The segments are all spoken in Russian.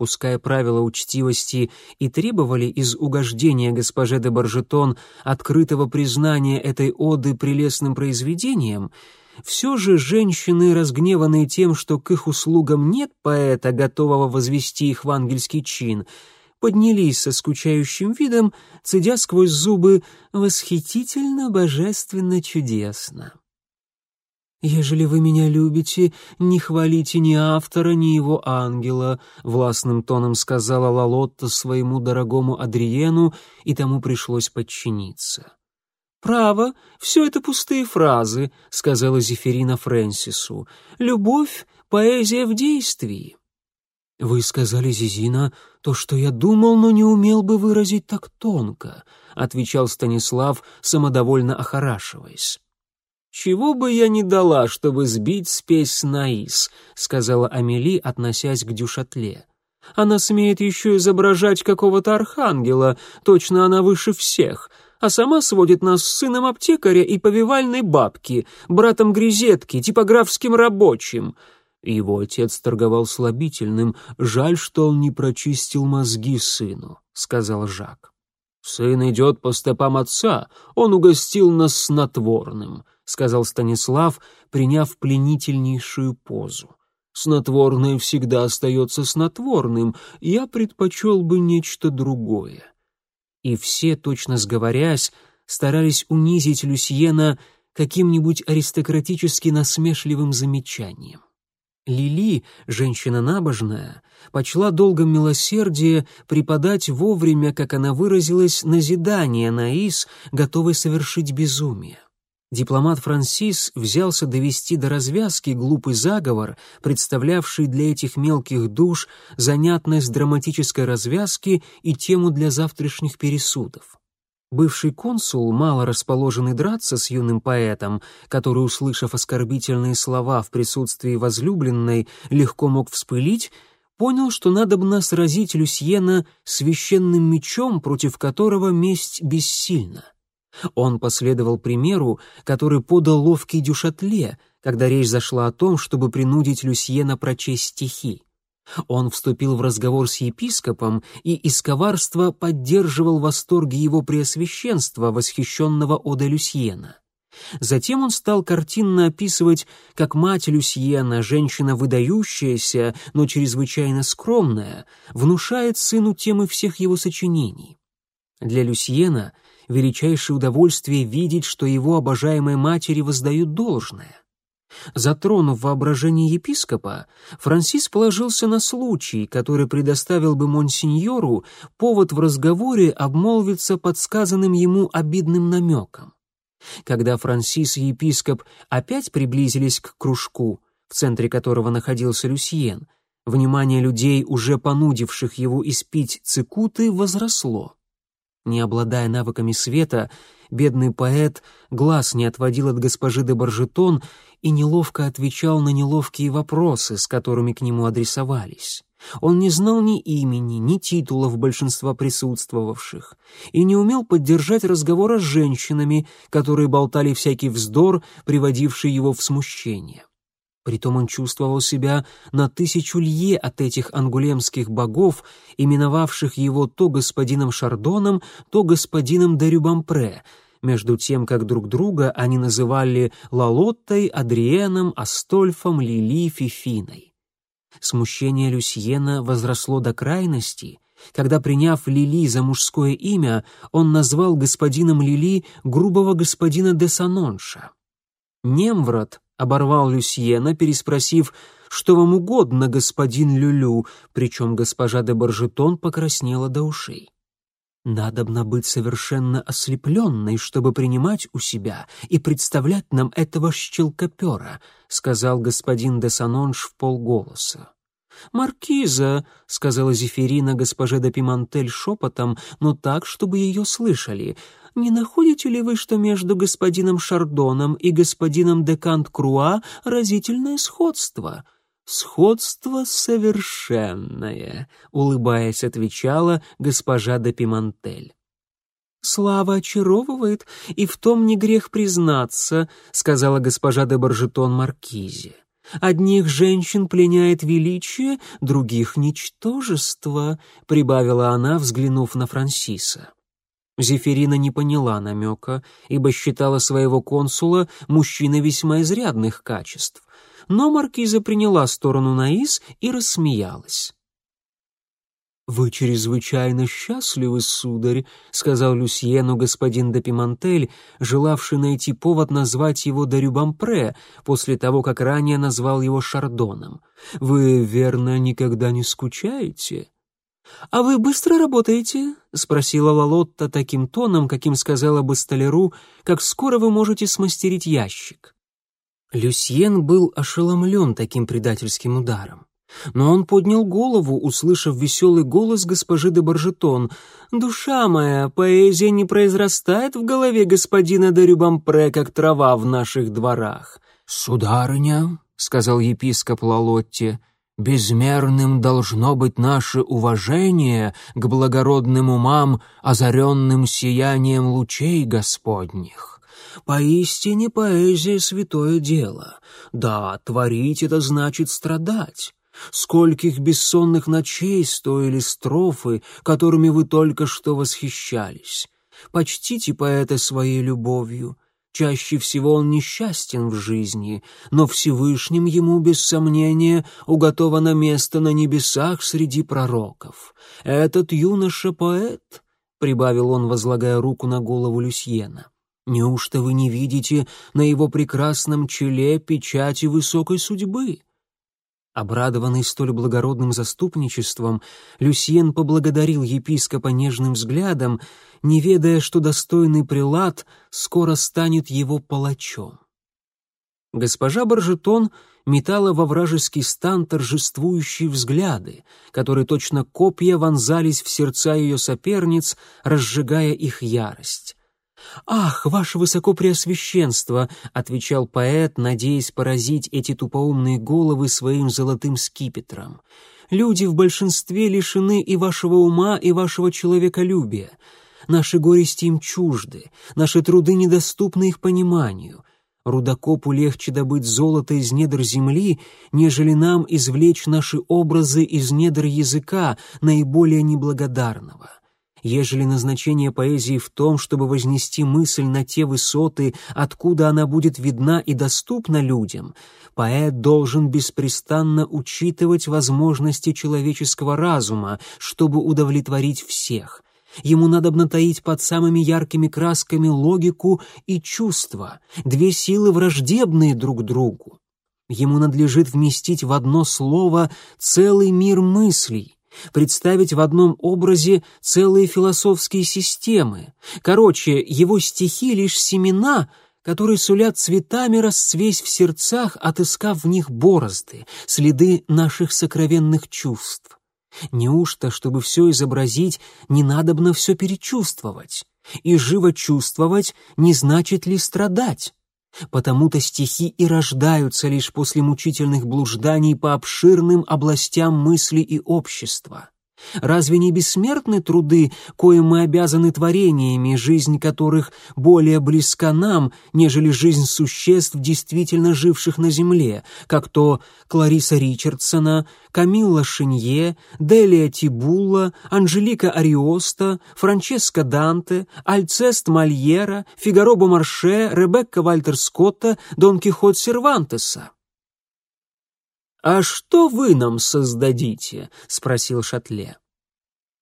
пуская правила учтивости, и требовали из угождения госпоже де Баржетон открытого признания этой оды прелестным произведением, все же женщины, разгневанные тем, что к их услугам нет поэта, готового возвести их в ангельский чин, поднялись со скучающим видом, цедя сквозь зубы «восхитительно, божественно, чудесно». «Ежели вы меня любите, не хвалите ни автора, ни его ангела», — властным тоном сказала Лалотта своему дорогому Адриену, и тому пришлось подчиниться. «Право, все это пустые фразы», — сказала Зефирина Фрэнсису. «Любовь — поэзия в действии». «Вы сказали, Зизина, то, что я думал, но не умел бы выразить так тонко», — отвечал Станислав, самодовольно охорашиваясь. «Чего бы я не дала, чтобы сбить спесь Наис», — сказала Амели, относясь к Дюшатле. «Она смеет еще изображать какого-то архангела, точно она выше всех, а сама сводит нас с сыном аптекаря и повивальной бабки, братом Гризетки, типографским рабочим». Его отец торговал слабительным, жаль, что он не прочистил мозги сыну, — сказал Жак. «Сын идет по стопам отца, он угостил нас снотворным», сказал Станислав, приняв пленительнейшую позу. Снотворное всегда остается снотворным, я предпочел бы нечто другое. И все, точно сговорясь, старались унизить Люсьена каким-нибудь аристократически насмешливым замечанием. Лили, женщина набожная, почла долгом милосердия преподать вовремя, как она выразилась, назидание Наис, готовой совершить безумие. Дипломат Франсис взялся довести до развязки глупый заговор, представлявший для этих мелких душ занятность драматической развязки и тему для завтрашних пересудов. Бывший консул, мало расположенный драться с юным поэтом, который, услышав оскорбительные слова в присутствии возлюбленной, легко мог вспылить, понял, что надобно сразить Люсьена священным мечом, против которого месть бессильна. Он последовал примеру, который подал ловкий Дюшатле, когда речь зашла о том, чтобы принудить Люсьена прочесть стихи. Он вступил в разговор с епископом и из коварства поддерживал восторги его преосвященства, восхищенного Ода Люсьена. Затем он стал картинно описывать, как мать Люсьена, женщина выдающаяся, но чрезвычайно скромная, внушает сыну темы всех его сочинений. Для Люсьена величайшее удовольствие видеть, что его обожаемой матери воздают должное. Затронув воображение епископа, Франсис положился на случай, который предоставил бы монсеньору повод в разговоре обмолвиться подсказанным ему обидным намеком. Когда Франсис и епископ опять приблизились к кружку, в центре которого находился Люсьен, внимание людей, уже понудивших его испить цикуты, возросло. Не обладая навыками света, бедный поэт глаз не отводил от госпожи де Баржетон и неловко отвечал на неловкие вопросы, с которыми к нему адресовались. Он не знал ни имени, ни титулов большинства присутствовавших и не умел поддержать разговора с женщинами, которые болтали всякий вздор, приводивший его в смущение. Притом он чувствовал себя на тысячу лье от этих ангулемских богов, именовавших его то господином Шардоном, то господином де Рюбампре, между тем, как друг друга они называли Лалоттой, Адриеном, Астольфом, Лили, Фифиной. Смущение Люсьена возросло до крайности, когда, приняв Лили за мужское имя, он назвал господином Лили грубого господина де Санонша. Немврат, оборвал Люсьена, переспросив «Что вам угодно, господин Люлю?» причем госпожа де Баржетон покраснела до ушей. «Надобно быть совершенно ослепленной, чтобы принимать у себя и представлять нам этого щелкопера», сказал господин де Санонж в полголоса. «Маркиза», — сказала Зефирина госпоже де Пимантель шепотом, но так, чтобы ее слышали, не находите ли вы, что между господином Шардоном и господином де Кант-Круа разительное сходство?» «Сходство совершенное», — улыбаясь, отвечала госпожа де Пимантель. «Слава очаровывает, и в том не грех признаться», — сказала госпожа де Баржетон Маркизе. Одних женщин пленяет величие, других — ничтожество», — прибавила она, взглянув на Франсиса. Зефирина не поняла намека, ибо считала своего консула мужчиной весьма изрядных качеств. Но маркиза приняла сторону Наис и рассмеялась. «Вы чрезвычайно счастливы, сударь», — сказал Люсьену господин де Пимантель, желавший найти повод назвать его Дарюбампре после того, как ранее назвал его Шардоном. «Вы, верно, никогда не скучаете?» «А вы быстро работаете?» — спросила Лалотта таким тоном, каким сказала бы столяру, «как скоро вы можете смастерить ящик». Люсьен был ошеломлен таким предательским ударом. Но он поднял голову, услышав веселый голос госпожи де Баржетон. «Душа моя, поэзия не произрастает в голове господина де Рюбампре, как трава в наших дворах». «Сударыня», — сказал епископ Лалотте, — «безмерным должно быть наше уважение к благородным умам, озаренным сиянием лучей Господних». Поистине поэзия — святое дело. Да, творить — это значит страдать. Скольких бессонных ночей стоили строфы, которыми вы только что восхищались. Почтите поэта своей любовью. Чаще всего он несчастен в жизни, но Всевышним ему, без сомнения, уготовано место на небесах среди пророков. Этот юноша-поэт, — прибавил он, возлагая руку на голову Люсьена, — неужто вы не видите на его прекрасном челе печати высокой судьбы? Обрадованный столь благородным заступничеством, Люсьен поблагодарил епископа нежным взглядом, не ведая, что достойный прилад скоро станет его палачом. Госпожа Баржетон метала во вражеский стан торжествующие взгляды, которые точно копья вонзались в сердца ее соперниц, разжигая их ярость. «Ах, ваше высокопреосвященство!» — отвечал поэт, надеясь поразить эти тупоумные головы своим золотым скипетром. «Люди в большинстве лишены и вашего ума, и вашего человеколюбия. Наши горести им чужды, наши труды недоступны их пониманию. Рудокопу легче добыть золото из недр земли, нежели нам извлечь наши образы из недр языка, наиболее неблагодарного». Ежели назначение поэзии в том, чтобы вознести мысль на те высоты, откуда она будет видна и доступна людям, поэт должен беспрестанно учитывать возможности человеческого разума, чтобы удовлетворить всех. Ему надо таить под самыми яркими красками логику и чувства, две силы враждебные друг другу. Ему надлежит вместить в одно слово целый мир мыслей — представить в одном образе целые философские системы. Короче, его стихи — лишь семена, которые сулят цветами расцвесь в сердцах, отыскав в них борозды, следы наших сокровенных чувств. Неужто, чтобы все изобразить, не надобно все перечувствовать? И живо чувствовать не значит ли страдать? Потому-то стихи и рождаются лишь после мучительных блужданий по обширным областям мысли и общества. Разве не бессмертны труды, коим мы обязаны творениями, жизнь которых более близка нам, нежели жизнь существ, действительно живших на земле, как то Клариса Ричардсона, Камилла Шинье, Делия Тибулла, Анжелика Ариоста, Франческо Данте, Альцест Мольера, Фигаро Бомарше, Ребекка Вальтер Скотта, Дон Кихот Сервантеса? «А что вы нам создадите?» — спросил Шатле.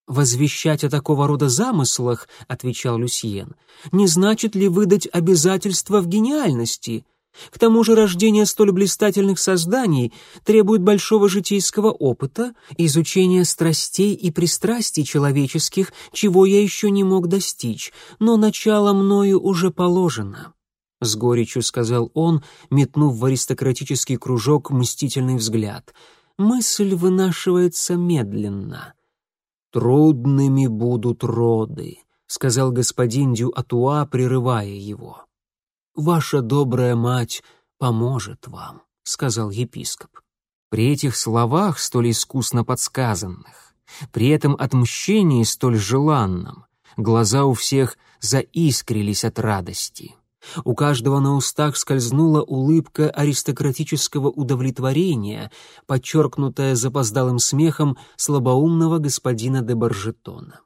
«Возвещать о такого рода замыслах, — отвечал Люсьен, — не значит ли выдать обязательства в гениальности? К тому же рождение столь блистательных созданий требует большого житейского опыта, изучения страстей и пристрастий человеческих, чего я еще не мог достичь, но начало мною уже положено». — с горечью сказал он, метнув в аристократический кружок мстительный взгляд. «Мысль вынашивается медленно». «Трудными будут роды», — сказал господин Дю-Атуа, прерывая его. «Ваша добрая мать поможет вам», — сказал епископ. При этих словах, столь искусно подсказанных, при этом отмщении столь желанном, глаза у всех заискрились от радости. У каждого на устах скользнула улыбка аристократического удовлетворения, подчеркнутая запоздалым смехом слабоумного господина де Баржетона.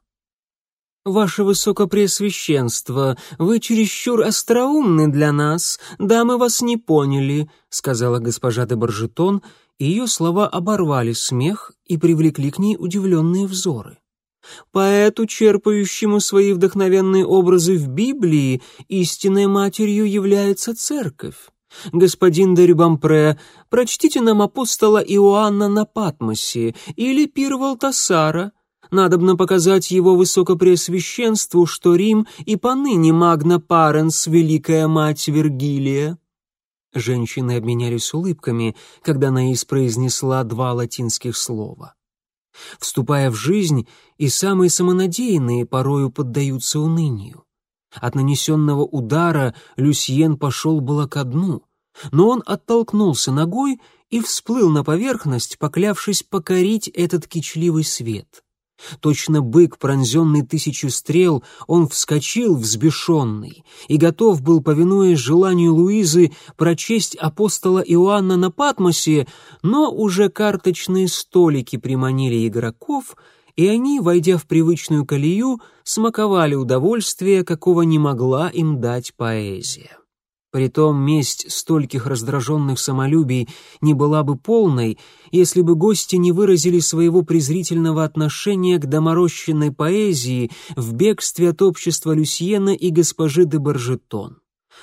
«Ваше Высокопреосвященство, вы чересчур остроумны для нас, да мы вас не поняли», — сказала госпожа де Баржетон, и ее слова оборвали смех и привлекли к ней удивленные взоры. Поэту, черпающему свои вдохновенные образы в Библии, истинной матерью является церковь. Господин де Рюбампре, прочтите нам апостола Иоанна на Патмосе или пир Валтасара. Надобно показать его высокопреосвященству, что Рим и поныне Магна Паренс, Великая Мать Вергилия. Женщины обменялись улыбками, когда Наис произнесла два латинских слова. Вступая в жизнь, и самые самонадеянные порою поддаются унынию. От нанесенного удара Люсьен пошел было ко дну, но он оттолкнулся ногой и всплыл на поверхность, поклявшись покорить этот кичливый свет. Точно бык, пронзенный тысячу стрел, он вскочил взбешенный и готов был, повинуясь желанию Луизы, прочесть апостола Иоанна на Патмосе, но уже карточные столики приманили игроков, и они, войдя в привычную колею, смаковали удовольствие, какого не могла им дать поэзия. Притом месть стольких раздраженных самолюбий не была бы полной, если бы гости не выразили своего презрительного отношения к доморощенной поэзии в бегстве от общества Люсьена и госпожи де Баржетон.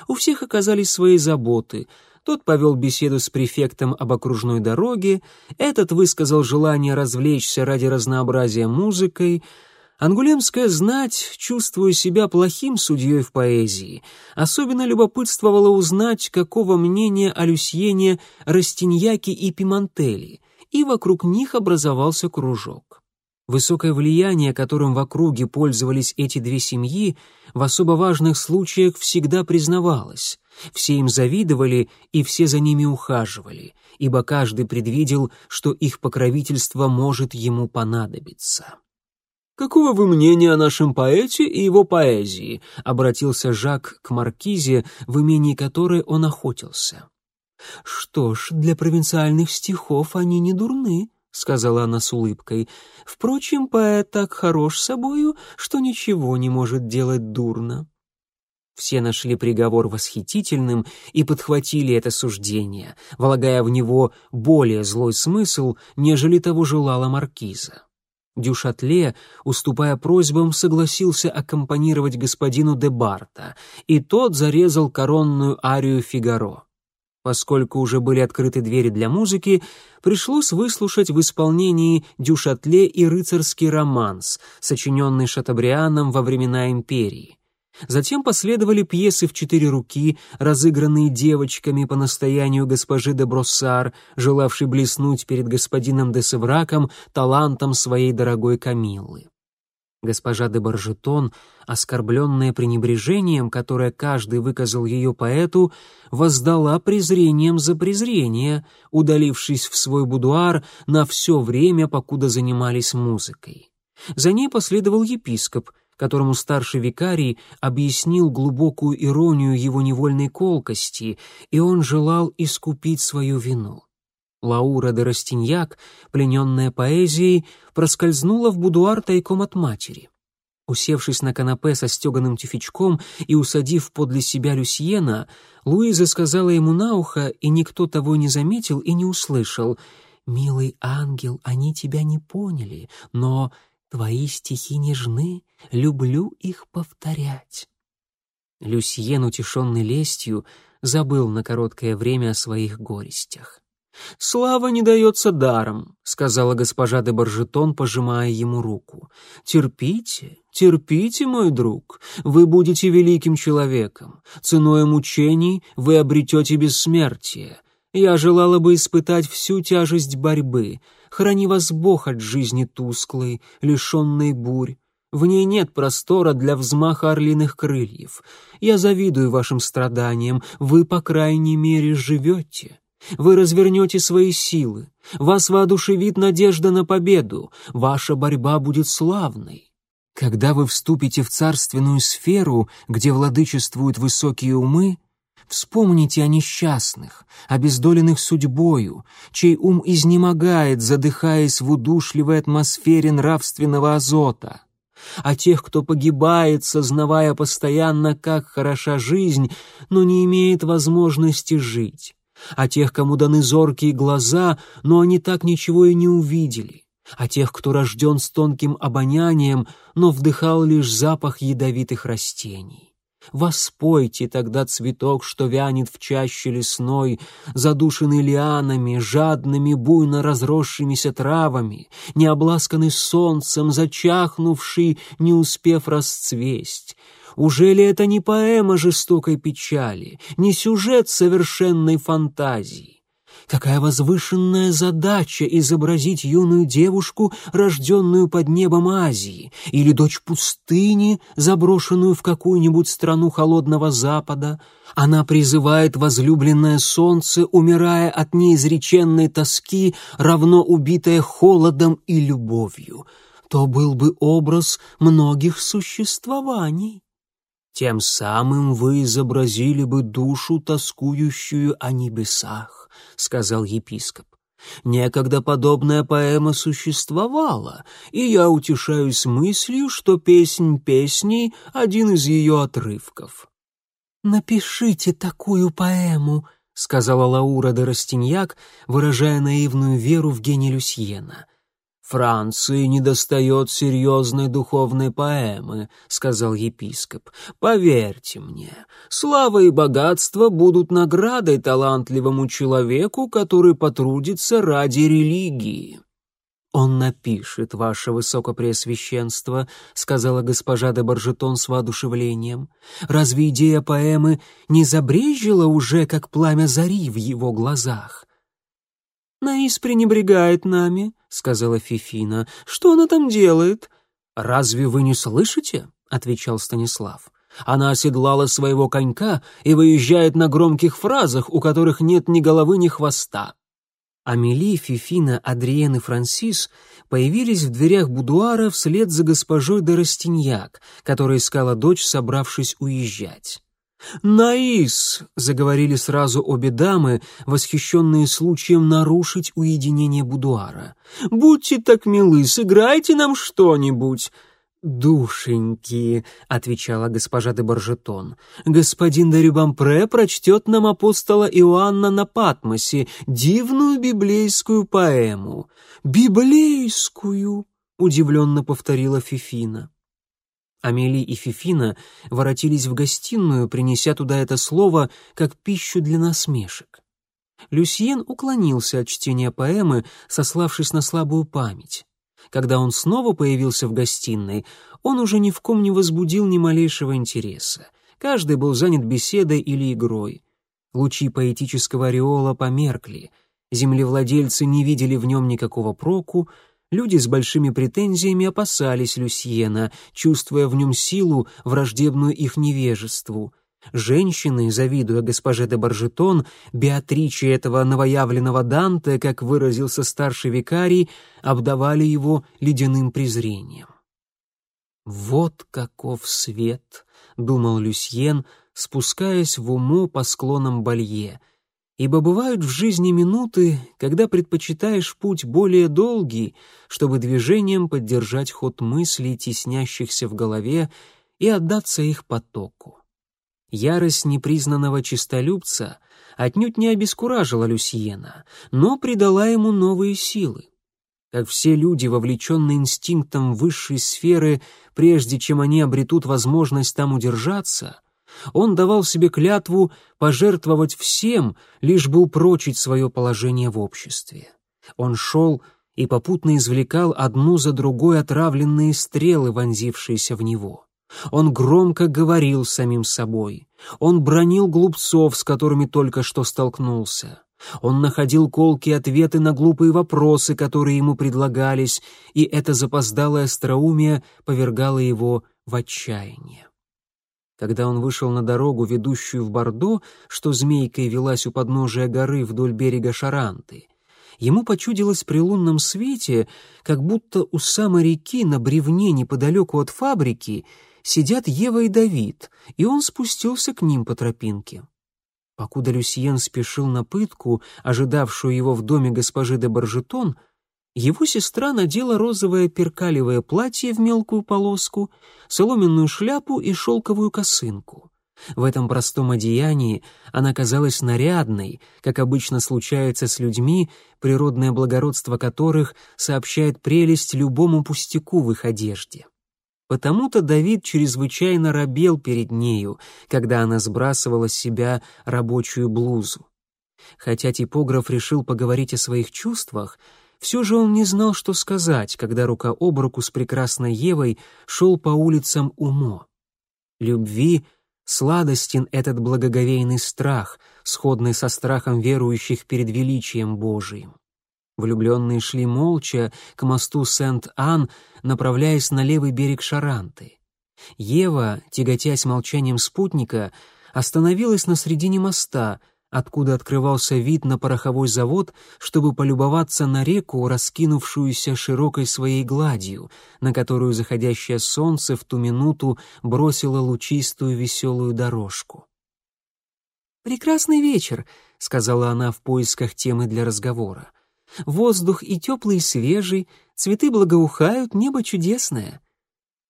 У всех оказались свои заботы. Тот повел беседу с префектом об окружной дороге, этот высказал желание развлечься ради разнообразия музыкой — Ангулемская знать, чувствуя себя плохим судьей в поэзии, особенно любопытствовала узнать, какого мнения о Люсьене Растиньяки и Пимантели, и вокруг них образовался кружок. Высокое влияние, которым в округе пользовались эти две семьи, в особо важных случаях всегда признавалось. Все им завидовали и все за ними ухаживали, ибо каждый предвидел, что их покровительство может ему понадобиться. «Какого вы мнения о нашем поэте и его поэзии?» — обратился Жак к маркизе, в имении которой он охотился. «Что ж, для провинциальных стихов они не дурны», — сказала она с улыбкой. «Впрочем, поэт так хорош собою, что ничего не может делать дурно». Все нашли приговор восхитительным и подхватили это суждение, влагая в него более злой смысл, нежели того желала маркиза. Дюшатле, уступая просьбам, согласился аккомпанировать господину де Барта, и тот зарезал коронную арию «Фигаро». Поскольку уже были открыты двери для музыки, пришлось выслушать в исполнении Дюшатле и рыцарский романс, сочиненный Шатабрианом во времена империи. Затем последовали пьесы в четыре руки, разыгранные девочками по настоянию госпожи де Броссар, желавшей блеснуть перед господином де Севраком талантом своей дорогой Камиллы. Госпожа де Баржетон, оскорбленная пренебрежением, которое каждый выказал ее поэту, воздала презрением за презрение, удалившись в свой будуар на все время, покуда занимались музыкой. За ней последовал епископ, которому старший викарий объяснил глубокую иронию его невольной колкости, и он желал искупить свою вину. Лаура де Растиньяк, плененная поэзией, проскользнула в будуар тайком от матери. Усевшись на канапе со стеганым тюфячком и усадив подле себя Люсьена, Луиза сказала ему на ухо, и никто того не заметил и не услышал. «Милый ангел, они тебя не поняли, но Твои стихи нежны, люблю их повторять». Люсьен, утешенный лестью, забыл на короткое время о своих горестях. «Слава не дается даром», — сказала госпожа де Баржетон, пожимая ему руку. «Терпите, терпите, мой друг, вы будете великим человеком. Ценой мучений вы обретете бессмертие. Я желала бы испытать всю тяжесть борьбы, Храни вас Бог от жизни тусклой, лишенной бурь. В ней нет простора для взмаха орлиных крыльев. Я завидую вашим страданиям, вы, по крайней мере, живете. Вы развернете свои силы, вас воодушевит надежда на победу, ваша борьба будет славной. Когда вы вступите в царственную сферу, где владычествуют высокие умы, вспомните о несчастных, обездоленных судьбою, чей ум изнемогает, задыхаясь в удушливой атмосфере нравственного азота, о тех, кто погибает, сознавая постоянно, как хороша жизнь, но не имеет возможности жить, о тех, кому даны зоркие глаза, но они так ничего и не увидели, о тех, кто рожден с тонким обонянием, но вдыхал лишь запах ядовитых растений. Воспойте тогда цветок, что вянет в чаще лесной, задушенный лианами, жадными, буйно разросшимися травами, не обласканный солнцем, зачахнувший, не успев расцвесть. Уже ли это не поэма жестокой печали, не сюжет совершенной фантазии? Какая возвышенная задача изобразить юную девушку, рожденную под небом Азии, или дочь пустыни, заброшенную в какую-нибудь страну холодного Запада. Она призывает возлюбленное солнце, умирая от неизреченной тоски, равно убитая холодом и любовью. То был бы образ многих существований. Тем самым вы изобразили бы душу, тоскующую о небесах сказал епископ. Некогда подобная поэма существовала, и я утешаюсь мыслью, что песнь песней — один из ее отрывков. «Напишите такую поэму», — сказала Лаура де Растиньяк, выражая наивную веру в гений Люсьена. «Франции недостает серьезной духовной поэмы», — сказал епископ. «Поверьте мне, слава и богатство будут наградой талантливому человеку, который потрудится ради религии». «Он напишет, ваше высокопреосвященство», — сказала госпожа де Баржетон с воодушевлением. «Разве идея поэмы не забрежила уже, как пламя зари в его глазах?» «Наис пренебрегает нами», — сказала Фифина. «Что она там делает?» «Разве вы не слышите?» — отвечал Станислав. «Она оседлала своего конька и выезжает на громких фразах, у которых нет ни головы, ни хвоста». Амели, Фифина, Адриен и Франсис появились в дверях будуара вслед за госпожой де Растиньяк, которая искала дочь, собравшись уезжать. «Наис!» — заговорили сразу обе дамы, восхищенные случаем нарушить уединение будуара. «Будьте так милы, сыграйте нам что-нибудь!» «Душеньки», — отвечала госпожа де Баржетон, — «господин де Рюбампре прочтет нам апостола Иоанна на Патмосе, дивную библейскую поэму». «Библейскую», — удивленно повторила Фифина. Амели и Фифина воротились в гостиную, принеся туда это слово как пищу для насмешек. Люсьен уклонился от чтения поэмы, сославшись на слабую память. Когда он снова появился в гостиной, он уже ни в ком не возбудил ни малейшего интереса. Каждый был занят беседой или игрой. Лучи поэтического ореола померкли. Землевладельцы не видели в нем никакого проку, Люди с большими претензиями опасались Люсьена, чувствуя в нем силу, враждебную их невежеству. Женщины, завидуя госпоже де Баржетон, Беатриче этого новоявленного Данте, как выразился старший викарий, обдавали его ледяным презрением. «Вот каков свет!» — думал Люсьен, спускаясь в уму по склонам Балье — ибо бывают в жизни минуты, когда предпочитаешь путь более долгий, чтобы движением поддержать ход мыслей, теснящихся в голове, и отдаться их потоку. Ярость непризнанного чистолюбца отнюдь не обескуражила Люсьена, но придала ему новые силы. Как все люди, вовлеченные инстинктом высшей сферы, прежде чем они обретут возможность там удержаться — он давал себе клятву пожертвовать всем, лишь бы упрочить свое положение в обществе. Он шел и попутно извлекал одну за другой отравленные стрелы, вонзившиеся в него. Он громко говорил самим собой. Он бронил глупцов, с которыми только что столкнулся. Он находил колкие ответы на глупые вопросы, которые ему предлагались, и это запоздалое остроумие повергало его в отчаяние. Когда он вышел на дорогу, ведущую в Бордо, что змейкой велась у подножия горы вдоль берега Шаранты, Ему почудилось при лунном свете, как будто у самой реки на бревне неподалеку от фабрики сидят Ева и Давид, и он спустился к ним по тропинке. Покуда Люсьен спешил на пытку, ожидавшую его в доме госпожи де Баржетон, его сестра надела розовое перкалевое платье в мелкую полоску, соломенную шляпу и шелковую косынку. В этом простом одеянии она казалась нарядной, как обычно случается с людьми, природное благородство которых сообщает прелесть любому пустяку в их одежде. Потому-то Давид чрезвычайно робел перед нею, когда она сбрасывала с себя рабочую блузу. Хотя типограф решил поговорить о своих чувствах, все же он не знал, что сказать, когда рука об руку с прекрасной Евой шел по улицам Умо. Любви — Сладостен этот благоговейный страх, сходный со страхом верующих перед величием Божиим. Влюбленные шли молча к мосту Сент-Ан, направляясь на левый берег Шаранты. Ева, тяготясь молчанием спутника, остановилась на середине моста, откуда открывался вид на пороховой завод, чтобы полюбоваться на реку, раскинувшуюся широкой своей гладью, на которую заходящее солнце в ту минуту бросило лучистую веселую дорожку. «Прекрасный вечер», — сказала она в поисках темы для разговора. «Воздух и теплый, и свежий, цветы благоухают, небо чудесное».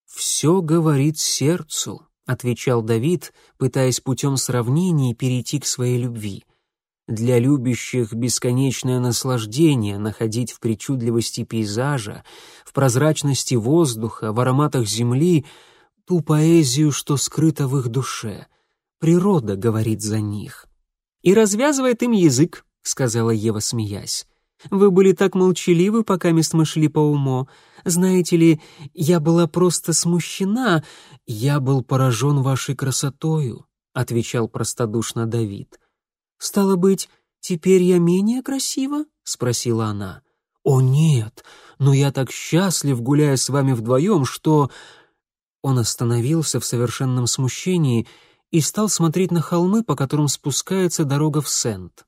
«Все говорит сердцу», отвечал Давид, пытаясь путем сравнений перейти к своей любви. Для любящих бесконечное наслаждение находить в причудливости пейзажа, в прозрачности воздуха, в ароматах земли ту поэзию, что скрыта в их душе. Природа говорит за них. «И развязывает им язык», — сказала Ева, смеясь. «Вы были так молчаливы, пока мы шли по уму. Знаете ли, я была просто смущена. Я был поражен вашей красотою, отвечал простодушно Давид. Стало быть, теперь я менее красива? спросила она. О нет, но я так счастлив, гуляя с вами вдвоем, что он остановился в совершенном смущении и стал смотреть на холмы, по которым спускается дорога в Сент.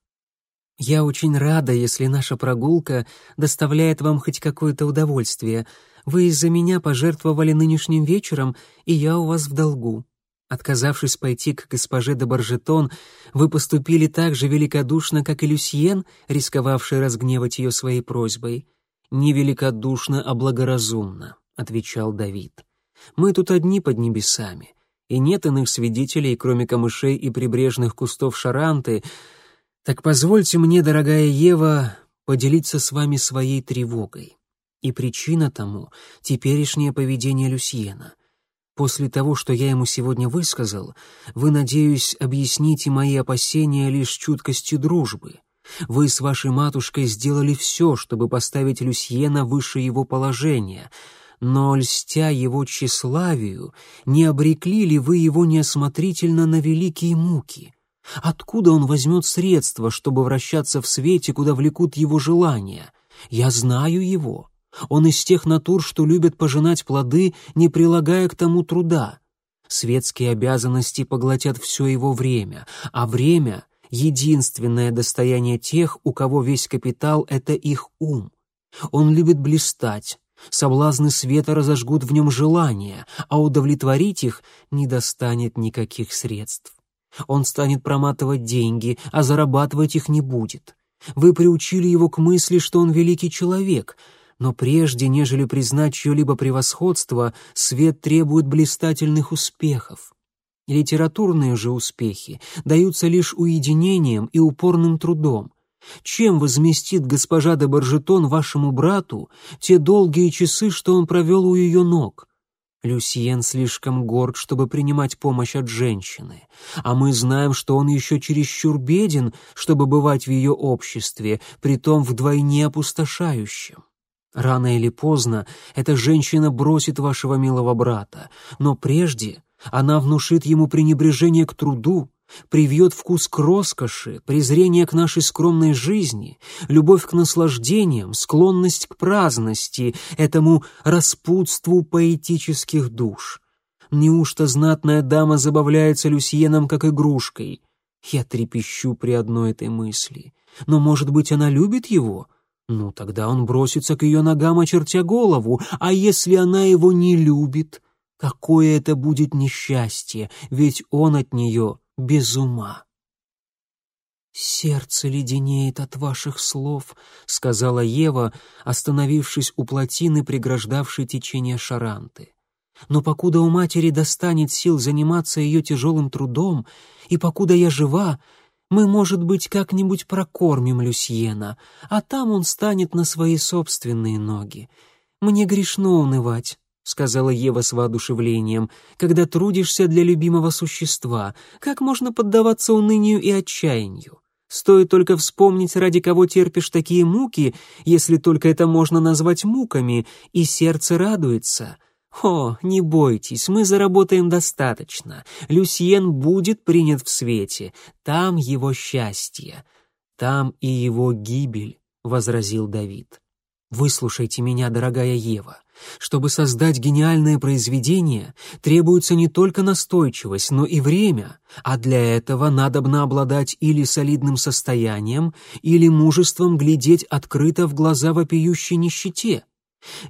«Я очень рада, если наша прогулка доставляет вам хоть какое-то удовольствие. Вы из-за меня пожертвовали нынешним вечером, и я у вас в долгу. Отказавшись пойти к госпоже де Баржетон, вы поступили так же великодушно, как и Люсьен, рисковавший разгневать ее своей просьбой. «Не великодушно, а благоразумно», — отвечал Давид. «Мы тут одни под небесами, и нет иных свидетелей, кроме камышей и прибрежных кустов шаранты, так позвольте мне, дорогая Ева, поделиться с вами своей тревогой. И причина тому — теперешнее поведение Люсьена. После того, что я ему сегодня высказал, вы, надеюсь, объясните мои опасения лишь чуткостью дружбы. Вы с вашей матушкой сделали все, чтобы поставить Люсьена выше его положения, но, льстя его тщеславию, не обрекли ли вы его неосмотрительно на великие муки?» Откуда он возьмет средства, чтобы вращаться в свете, куда влекут его желания? Я знаю его. Он из тех натур, что любят пожинать плоды, не прилагая к тому труда. Светские обязанности поглотят все его время, а время — единственное достояние тех, у кого весь капитал — это их ум. Он любит блистать, соблазны света разожгут в нем желания, а удовлетворить их не достанет никаких средств. Он станет проматывать деньги, а зарабатывать их не будет. Вы приучили его к мысли, что он великий человек, но прежде, нежели признать чье-либо превосходство, свет требует блистательных успехов. Литературные же успехи даются лишь уединением и упорным трудом. Чем возместит госпожа де Баржетон вашему брату те долгие часы, что он провел у ее ног? Люсьен слишком горд, чтобы принимать помощь от женщины, а мы знаем, что он еще чересчур беден, чтобы бывать в ее обществе, притом вдвойне опустошающим. Рано или поздно эта женщина бросит вашего милого брата, но прежде она внушит ему пренебрежение к труду, привьет вкус к роскоши, презрение к нашей скромной жизни, любовь к наслаждениям, склонность к праздности, этому распутству поэтических душ. Неужто знатная дама забавляется Люсьеном как игрушкой? Я трепещу при одной этой мысли. Но, может быть, она любит его? Ну, тогда он бросится к ее ногам, очертя голову. А если она его не любит? Какое это будет несчастье, ведь он от нее без ума. «Сердце леденеет от ваших слов», — сказала Ева, остановившись у плотины, преграждавшей течение Шаранты. «Но покуда у матери достанет сил заниматься ее тяжелым трудом, и покуда я жива, мы, может быть, как-нибудь прокормим Люсьена, а там он станет на свои собственные ноги. Мне грешно унывать, — сказала Ева с воодушевлением, — «когда трудишься для любимого существа, как можно поддаваться унынию и отчаянию? Стоит только вспомнить, ради кого терпишь такие муки, если только это можно назвать муками, и сердце радуется. «О, не бойтесь, мы заработаем достаточно. Люсьен будет принят в свете. Там его счастье. Там и его гибель», — возразил Давид. «Выслушайте меня, дорогая Ева. Чтобы создать гениальное произведение, требуется не только настойчивость, но и время, а для этого надобно обладать или солидным состоянием, или мужеством глядеть открыто в глаза вопиющей нищете.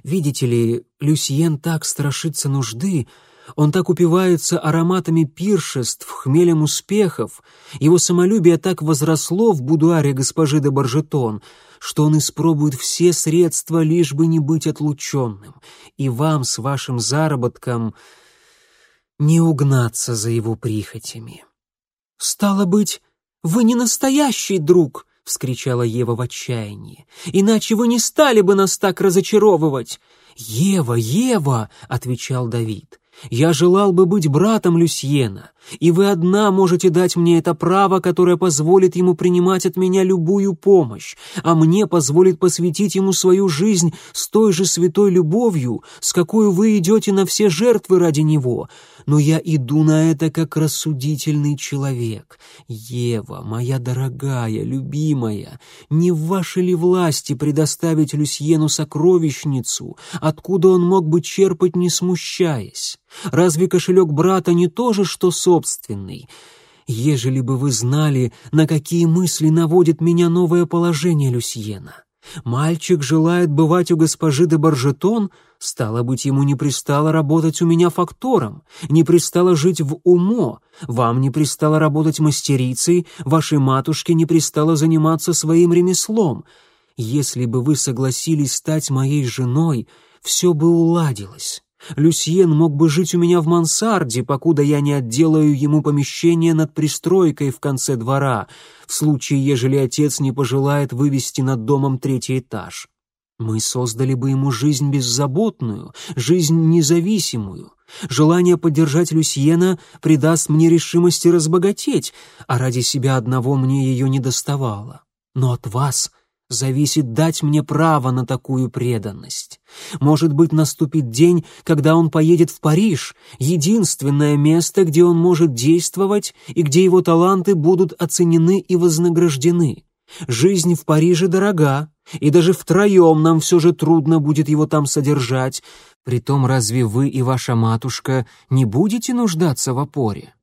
Видите ли, Люсьен так страшится нужды, он так упивается ароматами пиршеств, хмелем успехов, его самолюбие так возросло в будуаре госпожи де Баржетон, что он испробует все средства, лишь бы не быть отлученным, и вам с вашим заработком не угнаться за его прихотями. «Стало быть, вы не настоящий друг!» — вскричала Ева в отчаянии. «Иначе вы не стали бы нас так разочаровывать!» «Ева, Ева!» — отвечал Давид. «Я желал бы быть братом Люсьена, и вы одна можете дать мне это право, которое позволит ему принимать от меня любую помощь, а мне позволит посвятить ему свою жизнь с той же святой любовью, с какой вы идете на все жертвы ради него но я иду на это как рассудительный человек. Ева, моя дорогая, любимая, не в вашей ли власти предоставить Люсьену сокровищницу, откуда он мог бы черпать, не смущаясь? Разве кошелек брата не то же, что собственный?» Ежели бы вы знали, на какие мысли наводит меня новое положение Люсьена. Мальчик желает бывать у госпожи де Баржетон, стало быть, ему не пристало работать у меня фактором, не пристало жить в умо, вам не пристало работать мастерицей, вашей матушке не пристало заниматься своим ремеслом. Если бы вы согласились стать моей женой, все бы уладилось. Люсьен мог бы жить у меня в мансарде, покуда я не отделаю ему помещение над пристройкой в конце двора, в случае, ежели отец не пожелает вывести над домом третий этаж. Мы создали бы ему жизнь беззаботную, жизнь независимую. Желание поддержать Люсьена придаст мне решимости разбогатеть, а ради себя одного мне ее не доставало. Но от вас — зависит дать мне право на такую преданность. Может быть, наступит день, когда он поедет в Париж, единственное место, где он может действовать и где его таланты будут оценены и вознаграждены. Жизнь в Париже дорога, и даже втроем нам все же трудно будет его там содержать. Притом разве вы и ваша матушка не будете нуждаться в опоре?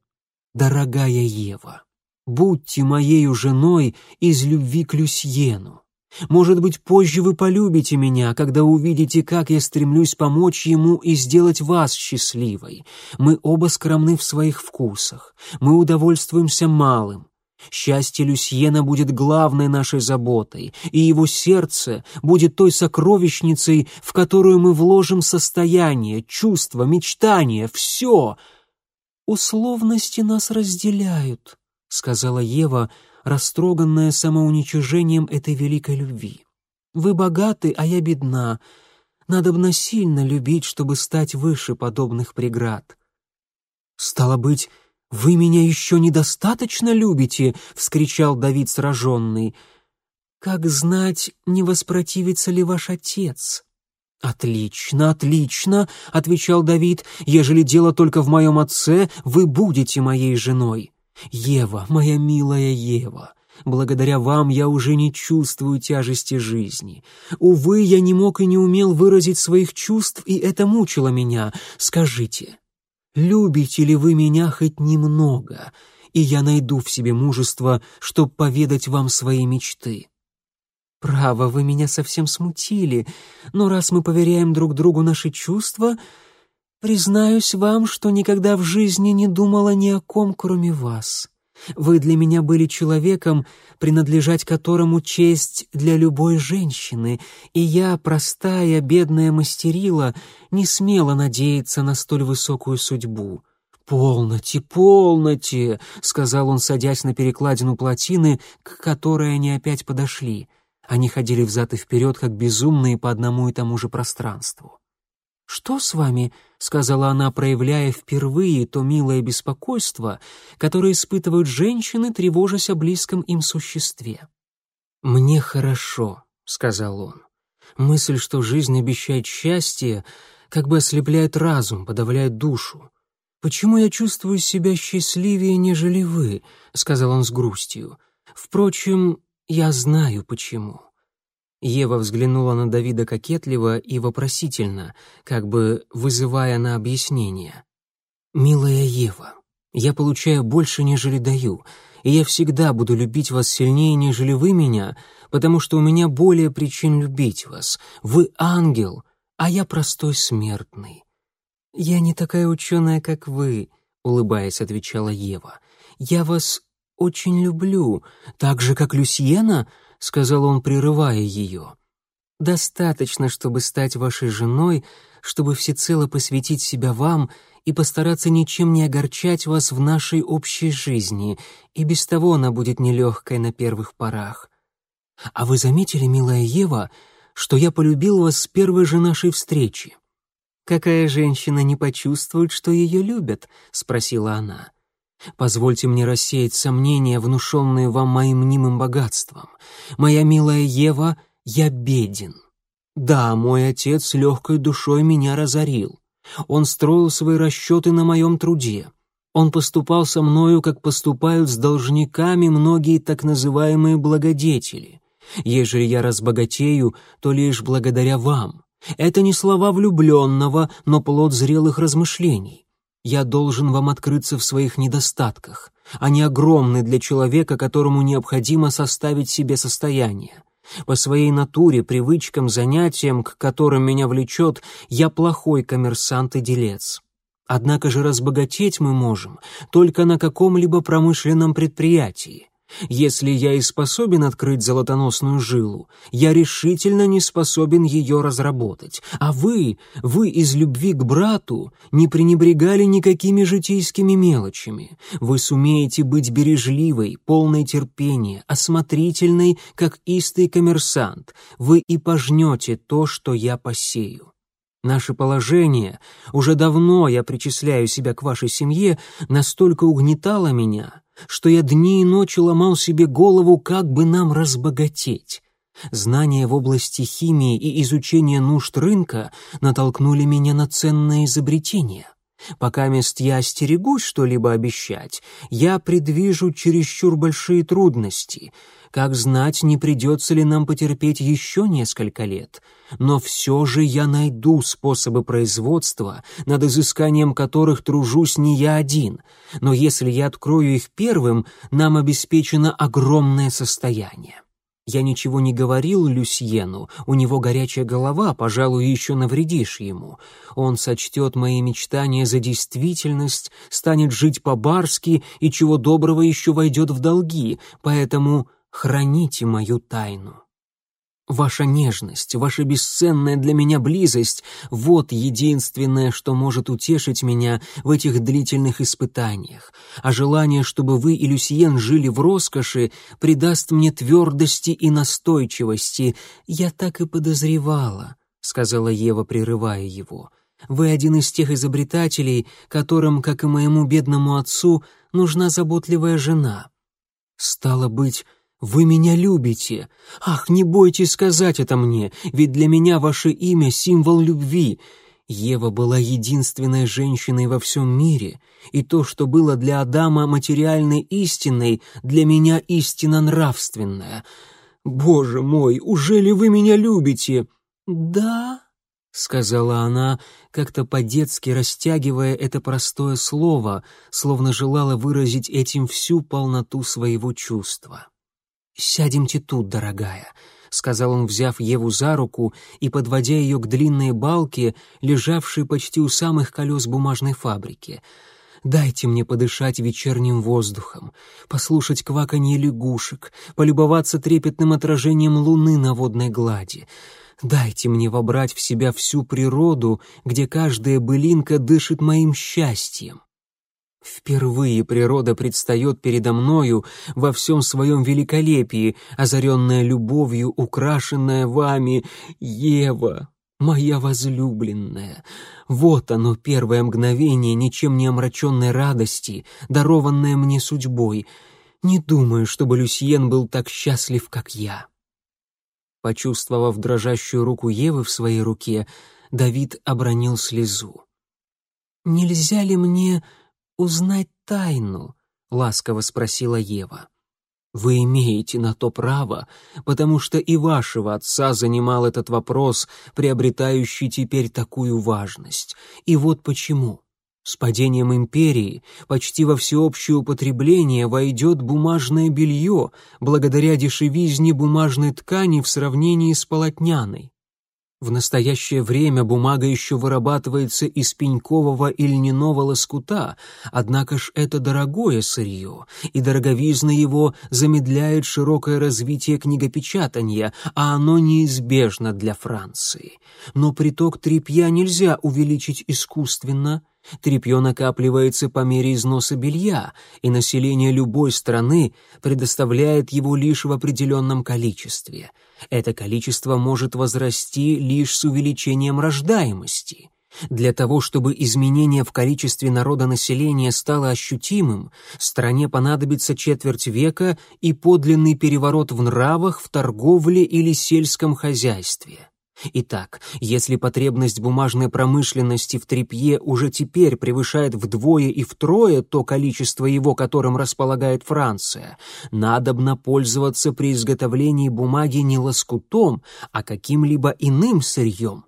Дорогая Ева, будьте моею женой из любви к Люсьену. Может быть, позже вы полюбите меня, когда увидите, как я стремлюсь помочь ему и сделать вас счастливой. Мы оба скромны в своих вкусах. Мы удовольствуемся малым. Счастье Люсьена будет главной нашей заботой, и его сердце будет той сокровищницей, в которую мы вложим состояние, чувства, мечтания, все. «Условности нас разделяют», — сказала Ева, — растроганная самоуничижением этой великой любви. «Вы богаты, а я бедна. Надо бы сильно любить, чтобы стать выше подобных преград». «Стало быть, вы меня еще недостаточно любите?» — вскричал Давид сраженный. «Как знать, не воспротивится ли ваш отец?» «Отлично, отлично», — отвечал Давид, — «ежели дело только в моем отце, вы будете моей женой». Ева, моя милая Ева, благодаря вам я уже не чувствую тяжести жизни. Увы, я не мог и не умел выразить своих чувств, и это мучило меня. Скажите, любите ли вы меня хоть немного, и я найду в себе мужество, чтобы поведать вам свои мечты?» «Право, вы меня совсем смутили, но раз мы поверяем друг другу наши чувства, признаюсь вам, что никогда в жизни не думала ни о ком, кроме вас. Вы для меня были человеком, принадлежать которому честь для любой женщины, и я, простая, бедная мастерила, не смела надеяться на столь высокую судьбу. «Полноте, полноте!» — сказал он, садясь на перекладину плотины, к которой они опять подошли. Они ходили взад и вперед, как безумные по одному и тому же пространству. «Что с вами?» — сказала она, проявляя впервые то милое беспокойство, которое испытывают женщины, тревожась о близком им существе. «Мне хорошо», — сказал он. «Мысль, что жизнь обещает счастье, как бы ослепляет разум, подавляет душу. Почему я чувствую себя счастливее, нежели вы?» — сказал он с грустью. «Впрочем, я знаю почему». Ева взглянула на Давида кокетливо и вопросительно, как бы вызывая на объяснение. «Милая Ева, я получаю больше, нежели даю, и я всегда буду любить вас сильнее, нежели вы меня, потому что у меня более причин любить вас. Вы ангел, а я простой смертный». «Я не такая ученая, как вы», — улыбаясь, отвечала Ева. «Я вас очень люблю, так же, как Люсьена», — сказал он, прерывая ее. «Достаточно, чтобы стать вашей женой, чтобы всецело посвятить себя вам и постараться ничем не огорчать вас в нашей общей жизни, и без того она будет нелегкой на первых порах. А вы заметили, милая Ева, что я полюбил вас с первой же нашей встречи?» «Какая женщина не почувствует, что ее любят?» — спросила она. Позвольте мне рассеять сомнения, внушенные вам моим мнимым богатством. Моя милая Ева, я беден. Да, мой отец легкой душой меня разорил. Он строил свои расчеты на моем труде. Он поступал со мною, как поступают с должниками многие так называемые благодетели. Ежели я разбогатею, то лишь благодаря вам. Это не слова влюбленного, но плод зрелых размышлений. Я должен вам открыться в своих недостатках. Они огромны для человека, которому необходимо составить себе состояние. По своей натуре, привычкам, занятиям, к которым меня влечет, я плохой коммерсант и делец. Однако же разбогатеть мы можем только на каком-либо промышленном предприятии. Если я и способен открыть золотоносную жилу, я решительно не способен ее разработать. А вы, вы из любви к брату не пренебрегали никакими житейскими мелочами. Вы сумеете быть бережливой, полной терпения, осмотрительной, как истый коммерсант. Вы и пожнете то, что я посею. Наше положение, уже давно я причисляю себя к вашей семье, настолько угнетало меня, что я дни и ночи ломал себе голову, как бы нам разбогатеть. Знания в области химии и изучения нужд рынка натолкнули меня на ценное изобретение. Пока мест я остерегусь что-либо обещать, я предвижу чересчур большие трудности — как знать, не придется ли нам потерпеть еще несколько лет. Но все же я найду способы производства, над изысканием которых тружусь не я один. Но если я открою их первым, нам обеспечено огромное состояние. Я ничего не говорил Люсьену, у него горячая голова, пожалуй, еще навредишь ему. Он сочтет мои мечтания за действительность, станет жить по-барски и чего доброго еще войдет в долги, поэтому храните мою тайну. Ваша нежность, ваша бесценная для меня близость — вот единственное, что может утешить меня в этих длительных испытаниях, а желание, чтобы вы и Люсьен жили в роскоши, придаст мне твердости и настойчивости. Я так и подозревала, — сказала Ева, прерывая его. Вы один из тех изобретателей, которым, как и моему бедному отцу, нужна заботливая жена. Стало быть, вы меня любите. Ах, не бойтесь сказать это мне, ведь для меня ваше имя — символ любви. Ева была единственной женщиной во всем мире, и то, что было для Адама материальной истиной, для меня истина нравственная. Боже мой, уже ли вы меня любите? Да, — сказала она, как-то по-детски растягивая это простое слово, словно желала выразить этим всю полноту своего чувства. «Сядемте тут, дорогая», —— сказал он, взяв Еву за руку и подводя ее к длинной балке, лежавшей почти у самых колес бумажной фабрики. «Дайте мне подышать вечерним воздухом, послушать кваканье лягушек, полюбоваться трепетным отражением луны на водной глади. Дайте мне вобрать в себя всю природу, где каждая былинка дышит моим счастьем. Впервые природа предстает передо мною во всем своем великолепии, озаренная любовью, украшенная вами, Ева, моя возлюбленная. Вот оно, первое мгновение ничем не омраченной радости, дарованное мне судьбой. Не думаю, чтобы Люсьен был так счастлив, как я. Почувствовав дрожащую руку Евы в своей руке, Давид обронил слезу. «Нельзя ли мне узнать тайну?» — ласково спросила Ева. «Вы имеете на то право, потому что и вашего отца занимал этот вопрос, приобретающий теперь такую важность. И вот почему. С падением империи почти во всеобщее употребление войдет бумажное белье, благодаря дешевизне бумажной ткани в сравнении с полотняной. В настоящее время бумага еще вырабатывается из пенькового и льняного лоскута, однако ж это дорогое сырье, и дороговизна его замедляет широкое развитие книгопечатания, а оно неизбежно для Франции. Но приток тряпья нельзя увеличить искусственно, Трепье накапливается по мере износа белья, и население любой страны предоставляет его лишь в определенном количестве. Это количество может возрасти лишь с увеличением рождаемости. Для того, чтобы изменение в количестве народонаселения стало ощутимым, стране понадобится четверть века и подлинный переворот в нравах, в торговле или сельском хозяйстве. Итак, если потребность бумажной промышленности в тряпье уже теперь превышает вдвое и втрое то количество его, которым располагает Франция, надобно пользоваться при изготовлении бумаги не лоскутом, а каким-либо иным сырьем.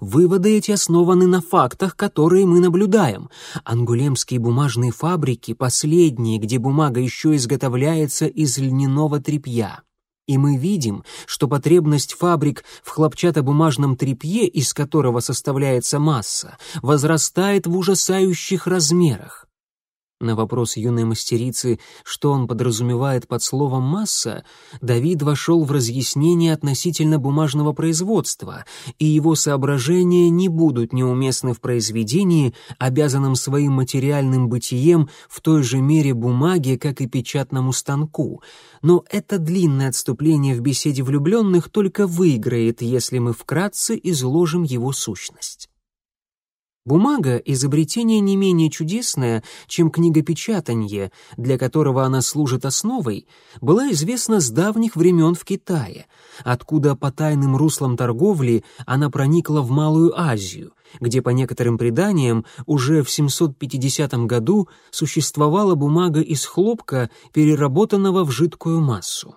Выводы эти основаны на фактах, которые мы наблюдаем. Ангулемские бумажные фабрики — последние, где бумага еще изготовляется из льняного тряпья. И мы видим, что потребность фабрик в хлопчатобумажном тряпье, из которого составляется масса, возрастает в ужасающих размерах. На вопрос юной мастерицы, что он подразумевает под словом «масса», Давид вошел в разъяснение относительно бумажного производства, и его соображения не будут неуместны в произведении, обязанном своим материальным бытием в той же мере бумаге, как и печатному станку. Но это длинное отступление в беседе влюбленных только выиграет, если мы вкратце изложим его сущность. Бумага — изобретение не менее чудесное, чем книгопечатанье, для которого она служит основой, была известна с давних времен в Китае, откуда по тайным руслам торговли она проникла в Малую Азию, где, по некоторым преданиям, уже в 750 году существовала бумага из хлопка, переработанного в жидкую массу.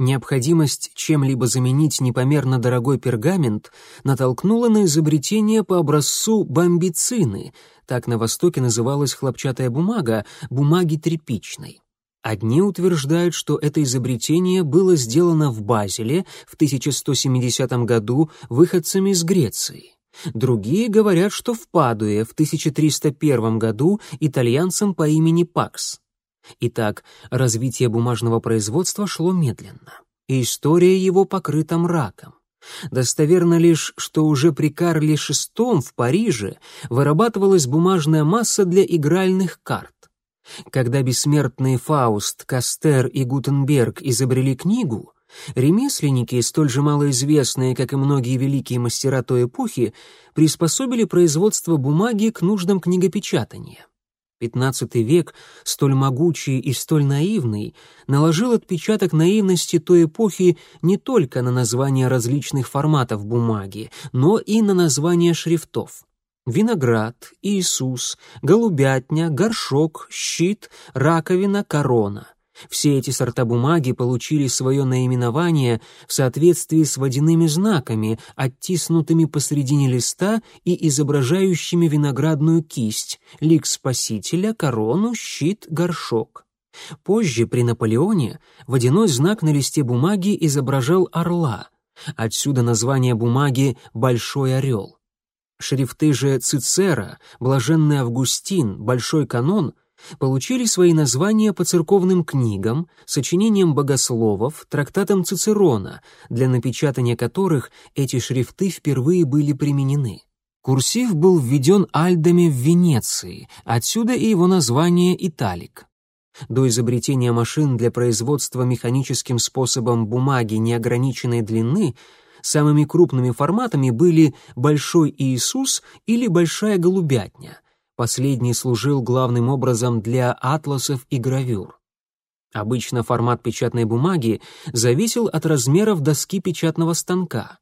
Необходимость чем-либо заменить непомерно дорогой пергамент натолкнула на изобретение по образцу бомбицины, так на Востоке называлась хлопчатая бумага, бумаги тряпичной. Одни утверждают, что это изобретение было сделано в Базеле в 1170 году выходцами из Греции. Другие говорят, что в Падуе в 1301 году итальянцем по имени Пакс. Итак, развитие бумажного производства шло медленно, и история его покрыта мраком. Достоверно лишь, что уже при Карле VI в Париже вырабатывалась бумажная масса для игральных карт. Когда бессмертные Фауст, Кастер и Гутенберг изобрели книгу, ремесленники, столь же малоизвестные, как и многие великие мастера той эпохи, приспособили производство бумаги к нуждам книгопечатания. XV век, столь могучий и столь наивный, наложил отпечаток наивности той эпохи не только на названия различных форматов бумаги, но и на названия шрифтов. Виноград, Иисус, голубятня, горшок, щит, раковина, корона — все эти сорта бумаги получили свое наименование в соответствии с водяными знаками, оттиснутыми посредине листа и изображающими виноградную кисть, лик спасителя, корону, щит, горшок. Позже, при Наполеоне, водяной знак на листе бумаги изображал орла. Отсюда название бумаги «Большой орел». Шрифты же Цицера, Блаженный Августин, Большой канон получили свои названия по церковным книгам, сочинениям богословов, трактатам Цицерона, для напечатания которых эти шрифты впервые были применены. Курсив был введен альдами в Венеции, отсюда и его название «Италик». До изобретения машин для производства механическим способом бумаги неограниченной длины самыми крупными форматами были «Большой Иисус» или «Большая голубятня», Последний служил главным образом для атласов и гравюр. Обычно формат печатной бумаги зависел от размеров доски печатного станка.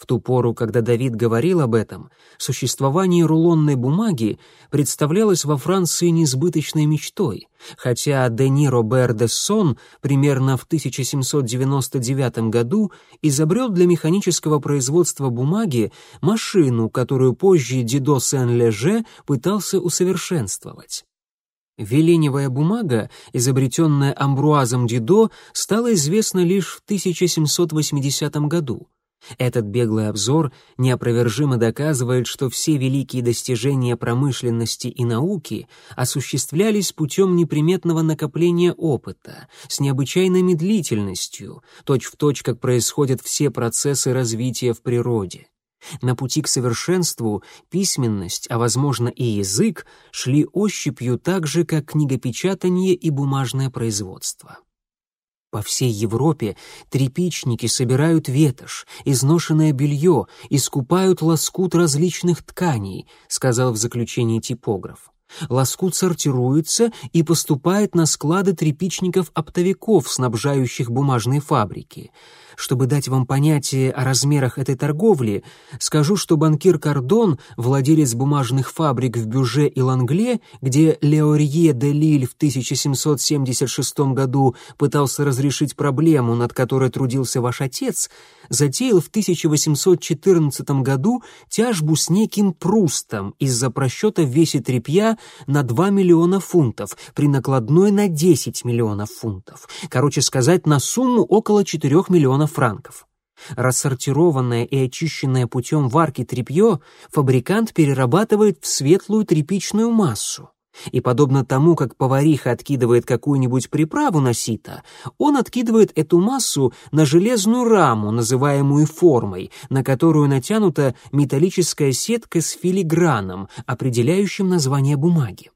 В ту пору, когда Давид говорил об этом, существование рулонной бумаги представлялось во Франции несбыточной мечтой, хотя Дени Робер де Сон примерно в 1799 году изобрел для механического производства бумаги машину, которую позже Дидо Сен-Леже пытался усовершенствовать. Веленевая бумага, изобретенная Амбруазом Дидо, стала известна лишь в 1780 году — этот беглый обзор неопровержимо доказывает, что все великие достижения промышленности и науки осуществлялись путем неприметного накопления опыта, с необычайной медлительностью, точь-в-точь, как происходят все процессы развития в природе. На пути к совершенству письменность, а возможно и язык, шли ощупью так же, как книгопечатание и бумажное производство. По всей Европе тряпичники собирают ветошь, изношенное белье, искупают лоскут различных тканей, сказал в заключении типограф. Лоскут сортируется и поступает на склады тряпичников-оптовиков, снабжающих бумажные фабрики. Чтобы дать вам понятие о размерах этой торговли, скажу, что банкир Кардон, владелец бумажных фабрик в Бюже и Лангле, где Леорье де Лиль в 1776 году пытался разрешить проблему, над которой трудился ваш отец, затеял в 1814 году тяжбу с неким Прустом из-за просчета в весе тряпья на 2 миллиона фунтов при накладной на 10 миллионов фунтов. Короче сказать, на сумму около 4 миллионов франков. Рассортированное и очищенное путем варки тряпье фабрикант перерабатывает в светлую тряпичную массу. И подобно тому, как повариха откидывает какую-нибудь приправу на сито, он откидывает эту массу на железную раму, называемую формой, на которую натянута металлическая сетка с филиграном, определяющим название бумаги.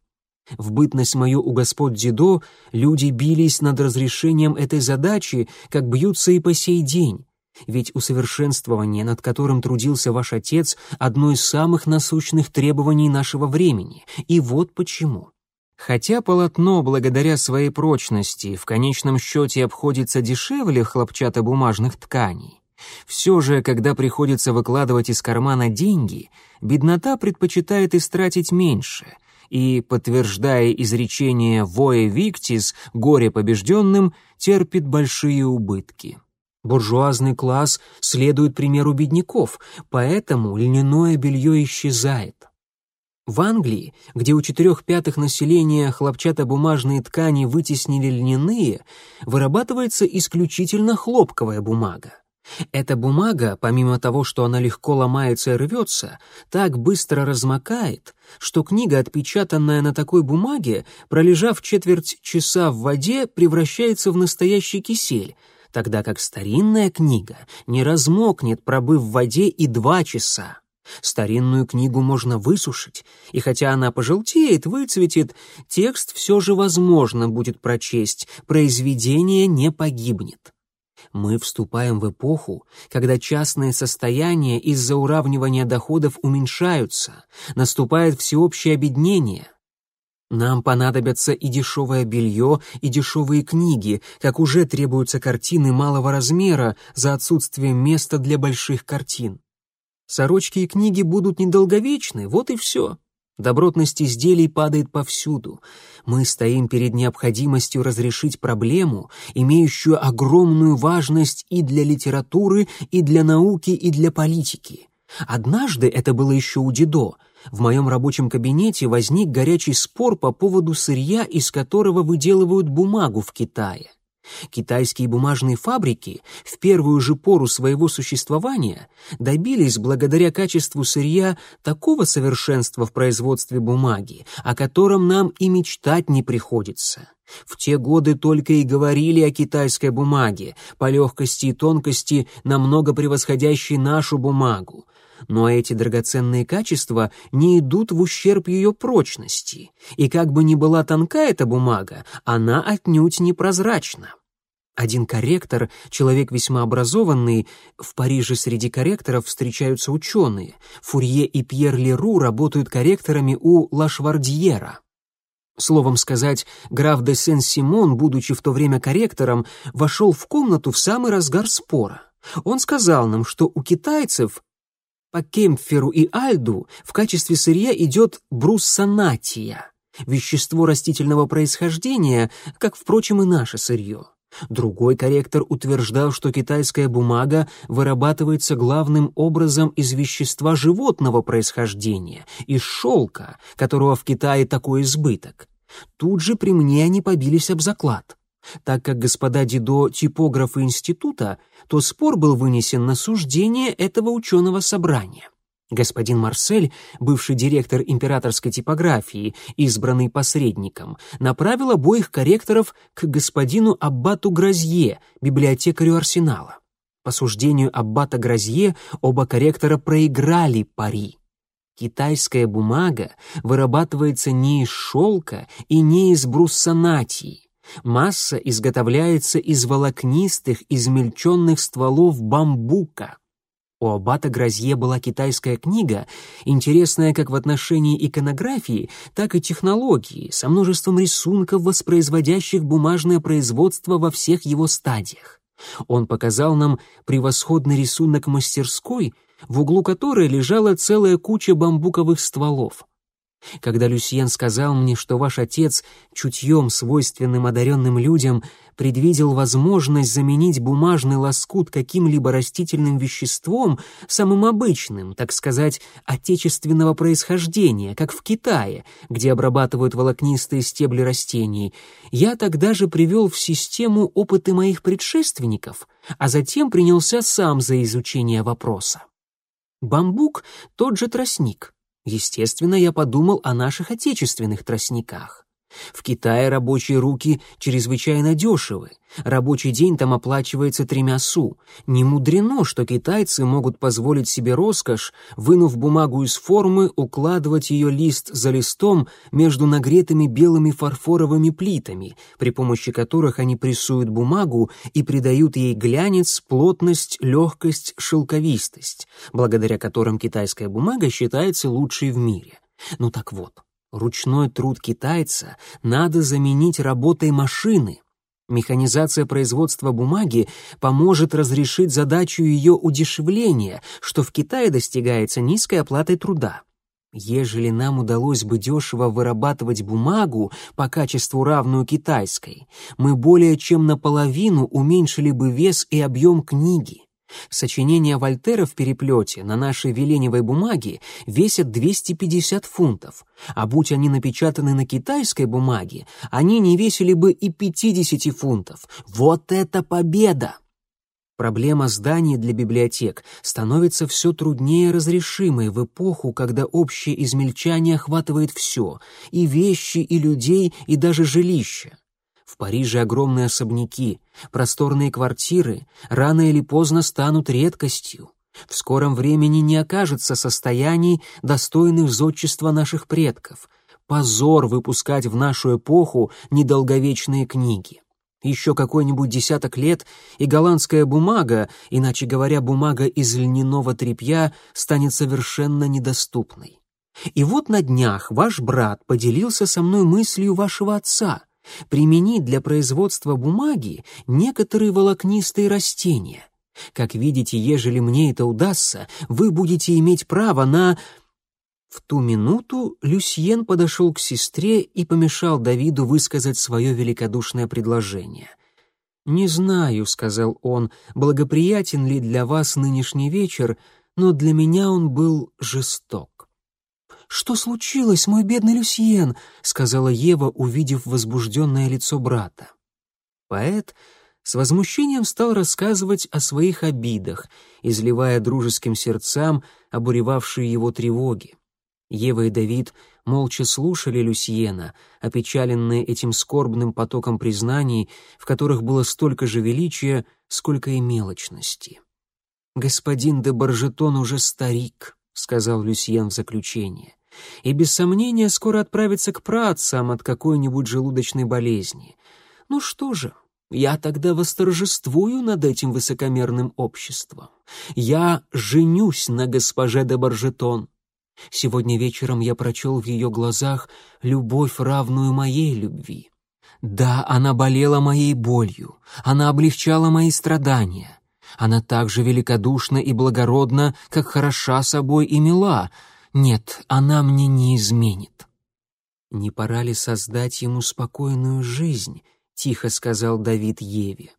В бытность мою у господ Дидо люди бились над разрешением этой задачи, как бьются и по сей день. Ведь усовершенствование, над которым трудился ваш отец, одно из самых насущных требований нашего времени. И вот почему. Хотя полотно, благодаря своей прочности, в конечном счете обходится дешевле хлопчатобумажных тканей, все же, когда приходится выкладывать из кармана деньги, беднота предпочитает истратить меньше — и, подтверждая изречение «воe victis» — «горе побежденным», терпит большие убытки. Буржуазный класс следует примеру бедняков, поэтому льняное белье исчезает. В Англии, где у четырех пятых населения хлопчатобумажные ткани вытеснили льняные, вырабатывается исключительно хлопковая бумага. Эта бумага, помимо того, что она легко ломается и рвется, так быстро размокает, что книга, отпечатанная на такой бумаге, пролежав четверть часа в воде, превращается в настоящий кисель, тогда как старинная книга не размокнет, пробыв в воде и два часа. Старинную книгу можно высушить, и хотя она пожелтеет, выцветит, текст все же возможно будет прочесть, произведение не погибнет. Мы вступаем в эпоху, когда частные состояния из-за уравнивания доходов уменьшаются, наступает всеобщее обеднение. Нам понадобятся и дешевое белье, и дешевые книги, как уже требуются картины малого размера за отсутствием места для больших картин. Сорочки и книги будут недолговечны, вот и все. Добротность изделий падает повсюду. Мы стоим перед необходимостью разрешить проблему, имеющую огромную важность и для литературы, и для науки, и для политики. Однажды это было еще у Дидо, в моем рабочем кабинете возник горячий спор по поводу сырья, из которого выделывают бумагу в Китае. Китайские бумажные фабрики в первую же пору своего существования добились благодаря качеству сырья такого совершенства в производстве бумаги, о котором нам и мечтать не приходится. В те годы только и говорили о китайской бумаге, по легкости и тонкости намного превосходящей нашу бумагу. Но эти драгоценные качества не идут в ущерб ее прочности, и как бы ни была тонка эта бумага, она отнюдь не прозрачна. Один корректор, человек весьма образованный, в Париже среди корректоров встречаются ученые. Фурье и Пьер Леру работают корректорами у Лашвардьера. Словом сказать, граф де Сен-Симон, будучи в то время корректором, вошел в комнату в самый разгар спора. Он сказал нам, что у китайцев по кемпферу и альду в качестве сырья идет бруссонатия, вещество растительного происхождения, как, впрочем, и наше сырье. Другой корректор утверждал, что китайская бумага вырабатывается главным образом из вещества животного происхождения, из шелка, которого в Китае такой избыток. Тут же при мне они побились об заклад. Так как господа Дидо — типографы института, то спор был вынесен на суждение этого ученого собрания. Господин Марсель, бывший директор императорской типографии, избранный посредником, направил обоих корректоров к господину Аббату Гразье, библиотекарю арсенала. По суждению Аббата Гразье оба корректора проиграли пари. Китайская бумага вырабатывается не из шелка и не из бруссонатии. Масса изготовляется из волокнистых, измельченных стволов бамбука. У аббата Гразье была китайская книга, интересная как в отношении иконографии, так и технологии, со множеством рисунков, воспроизводящих бумажное производство во всех его стадиях. Он показал нам превосходный рисунок мастерской, в углу которой лежала целая куча бамбуковых стволов. Когда Люсьен сказал мне, что ваш отец, чутьем, свойственным одаренным людям, предвидел возможность заменить бумажный лоскут каким-либо растительным веществом, самым обычным, так сказать, отечественного происхождения, как в Китае, где обрабатывают волокнистые стебли растений, я тогда же привел в систему опыты моих предшественников, а затем принялся сам за изучение вопроса. Бамбук — тот же тростник. Естественно, я подумал о наших отечественных тростниках. В Китае рабочие руки чрезвычайно дешевы. Рабочий день там оплачивается тремя су. Не мудрено, что китайцы могут позволить себе роскошь, вынув бумагу из формы, укладывать ее лист за листом между нагретыми белыми фарфоровыми плитами, при помощи которых они прессуют бумагу и придают ей глянец, плотность, легкость, шелковистость, благодаря которым китайская бумага считается лучшей в мире. Ну так вот, Ручной труд китайца надо заменить работой машины. Механизация производства бумаги поможет разрешить задачу ее удешевления, что в Китае достигается низкой оплатой труда. Ежели нам удалось бы дешево вырабатывать бумагу по качеству равную китайской, мы более чем наполовину уменьшили бы вес и объем книги. Сочинения Вольтера в переплете на нашей веленевой бумаге весят 250 фунтов, а будь они напечатаны на китайской бумаге, они не весили бы и 50 фунтов. Вот это победа! Проблема зданий для библиотек становится все труднее разрешимой в эпоху, когда общее измельчание охватывает все — и вещи, и людей, и даже жилища. В Париже огромные особняки, просторные квартиры рано или поздно станут редкостью. В скором времени не окажется состояний, достойных зодчества наших предков. Позор выпускать в нашу эпоху недолговечные книги. Еще какой-нибудь десяток лет, и голландская бумага, иначе говоря, бумага из льняного тряпья, станет совершенно недоступной. И вот на днях ваш брат поделился со мной мыслью вашего отца — применить для производства бумаги некоторые волокнистые растения. Как видите, ежели мне это удастся, вы будете иметь право на... В ту минуту Люсьен подошел к сестре и помешал Давиду высказать свое великодушное предложение. «Не знаю», — сказал он, — «благоприятен ли для вас нынешний вечер, но для меня он был жесток». «Что случилось, мой бедный Люсьен?» — сказала Ева, увидев возбужденное лицо брата. Поэт с возмущением стал рассказывать о своих обидах, изливая дружеским сердцам обуревавшие его тревоги. Ева и Давид молча слушали Люсьена, опечаленные этим скорбным потоком признаний, в которых было столько же величия, сколько и мелочности. «Господин де Баржетон уже старик», — сказал Люсьен в заключение, «и без сомнения скоро отправится к праотцам от какой-нибудь желудочной болезни. Ну что же, я тогда восторжествую над этим высокомерным обществом. Я женюсь на госпоже де Баржетон. Сегодня вечером я прочел в ее глазах любовь, равную моей любви. Да, она болела моей болью, она облегчала мои страдания. Она так же великодушна и благородна, как хороша собой и мила. Нет, она мне не изменит. Не пора ли создать ему спокойную жизнь, — тихо сказал Давид Еве.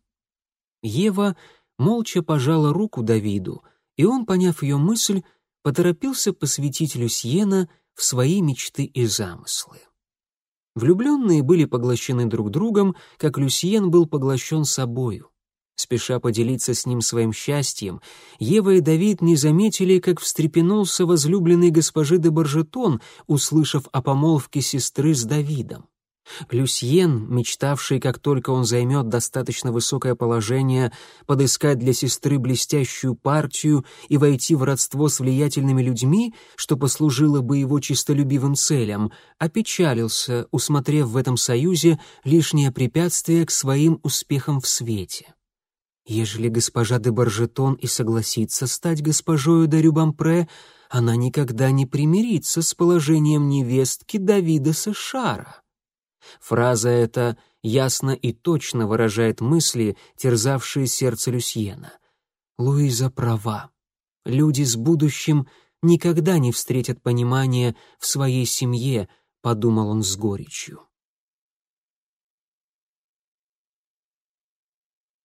Ева молча пожала руку Давиду, и он, поняв ее мысль, поторопился посвятить Люсьена в свои мечты и замыслы. Влюбленные были поглощены друг другом, как Люсьен был поглощен собою. Спеша поделиться с ним своим счастьем, Ева и Давид не заметили, как встрепенулся возлюбленный госпожи де Баржетон, услышав о помолвке сестры с Давидом. Люсьен, мечтавший, как только он займет достаточно высокое положение, подыскать для сестры блестящую партию и войти в родство с влиятельными людьми, что послужило бы его чистолюбивым целям, опечалился, усмотрев в этом союзе лишнее препятствие к своим успехам в свете. Ежели госпожа де Баржетон и согласится стать госпожою де Рюбампре, она никогда не примирится с положением невестки Давида Сешара. Фраза эта ясно и точно выражает мысли, терзавшие сердце Люсьена. Луиза права. Люди с будущим никогда не встретят понимания в своей семье, подумал он с горечью.